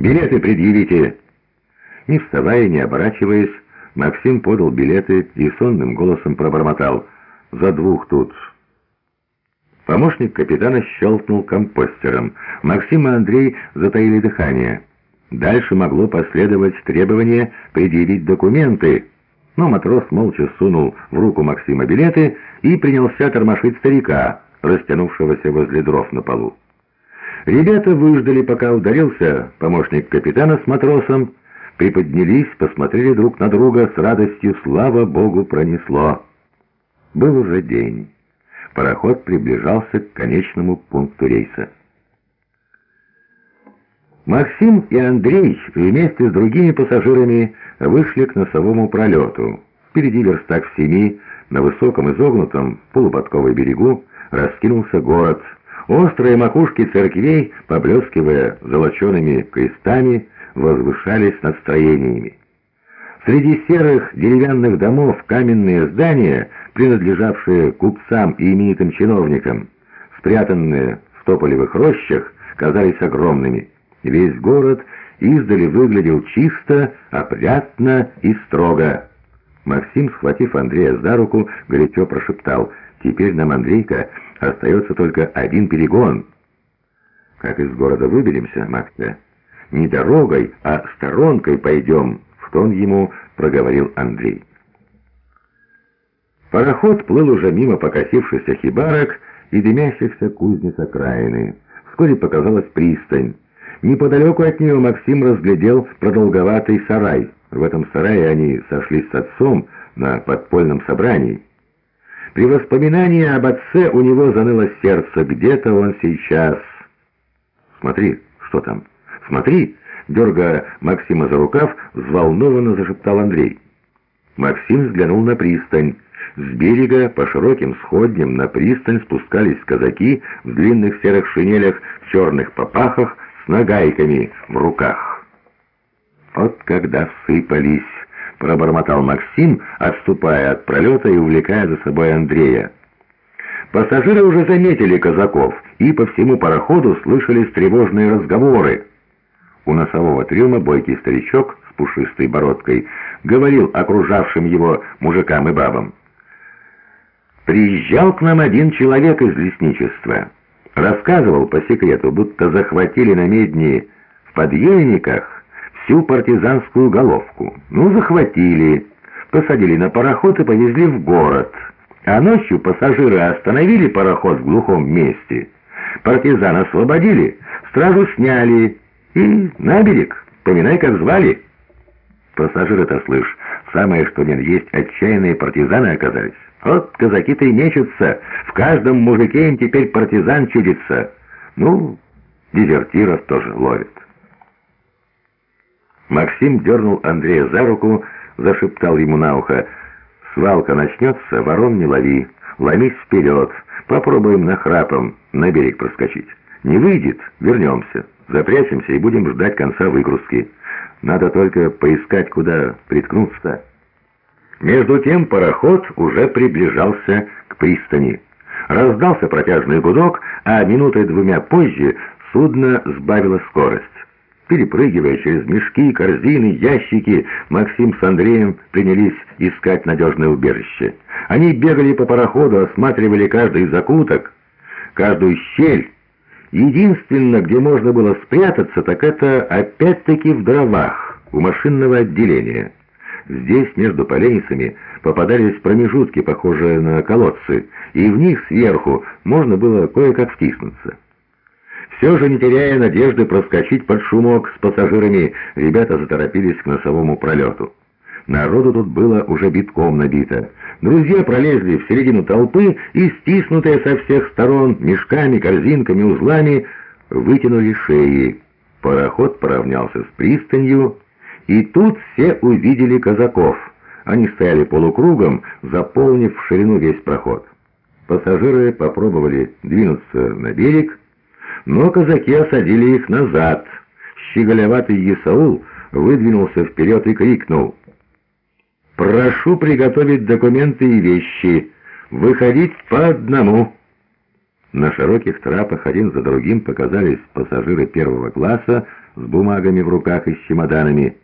Билеты предъявите!» Не вставая, не оборачиваясь, Максим подал билеты и сонным голосом пробормотал. «За двух тут». Помощник капитана щелкнул компостером. Максим и Андрей затаили дыхание. Дальше могло последовать требование предъявить документы, но матрос молча сунул в руку Максима билеты и принялся тормошить старика, растянувшегося возле дров на полу. Ребята выждали, пока ударился помощник капитана с матросом, приподнялись, посмотрели друг на друга с радостью, слава богу, пронесло. Был уже день. Пароход приближался к конечному пункту рейса. Максим и Андрей вместе с другими пассажирами вышли к носовому пролету. Впереди верстак в семи, на высоком изогнутом полуподковой берегу, раскинулся город. Острые макушки церквей, поблескивая золочеными крестами, возвышались над строениями. Среди серых деревянных домов каменные здания, принадлежавшие купцам и именитым чиновникам, спрятанные в тополевых рощах, казались огромными. Весь город издали выглядел чисто, опрятно и строго. Максим, схватив Андрея за руку, горячо прошептал, «Теперь нам, Андрейка, остается только один перегон». «Как из города выберемся, Макса?» «Не дорогой, а сторонкой пойдем», — в тон ему проговорил Андрей. Пароход плыл уже мимо покосившихся хибарок и дымящихся кузнец окраины. Вскоре показалась пристань. Неподалеку от нее Максим разглядел продолговатый сарай. В этом сарае они сошлись с отцом на подпольном собрании. При воспоминании об отце у него заныло сердце. Где-то он сейчас. «Смотри, что там? Смотри!» Дергая Максима за рукав, взволнованно зашептал Андрей. Максим взглянул на пристань. С берега по широким сходням на пристань спускались казаки в длинных серых шинелях, в черных попахах, с нагайками в руках. «Вот когда всыпались!» — пробормотал Максим, отступая от пролета и увлекая за собой Андрея. Пассажиры уже заметили казаков и по всему пароходу слышались тревожные разговоры. У носового трюма бойкий старичок с пушистой бородкой говорил окружавшим его мужикам и бабам. «Приезжал к нам один человек из лесничества». Рассказывал по секрету, будто захватили на медни в подъельниках всю партизанскую головку. Ну, захватили, посадили на пароход и повезли в город. А ночью пассажиры остановили пароход в глухом месте. Партизан освободили, стражу сняли и на берег, поминай, как звали. Пассажиры-то, слышь, самое что ни есть отчаянные партизаны оказались. Вот казаки-то и мечутся, в каждом мужике им теперь партизан чудится. Ну, дезертиров тоже ловят. Максим дернул Андрея за руку, зашептал ему на ухо. «Свалка начнется, ворон не лови, ломись вперед, попробуем нахрапом на берег проскочить. Не выйдет, вернемся, запрячемся и будем ждать конца выгрузки. Надо только поискать, куда приткнуться». Между тем пароход уже приближался к пристани. Раздался протяжный гудок, а минутой двумя позже судно сбавило скорость. Перепрыгивая через мешки, корзины, ящики, Максим с Андреем принялись искать надежное убежище. Они бегали по пароходу, осматривали каждый закуток, каждую щель. Единственное, где можно было спрятаться, так это опять-таки в дровах, у машинного отделения. Здесь, между поленницами, попадались промежутки, похожие на колодцы, и в них сверху можно было кое-как втиснуться. Все же, не теряя надежды проскочить под шумок с пассажирами, ребята заторопились к носовому пролету. Народу тут было уже битком набито. Друзья пролезли в середину толпы и, стиснутые со всех сторон мешками, корзинками, узлами, вытянули шеи. Пароход поравнялся с пристанью, и тут все увидели казаков. Они стояли полукругом, заполнив в ширину весь проход. Пассажиры попробовали двинуться на берег, но казаки осадили их назад. Щеголеватый Исаул выдвинулся вперед и крикнул «Прошу приготовить документы и вещи, выходить по одному». На широких трапах один за другим показались пассажиры первого класса с бумагами в руках и с чемоданами.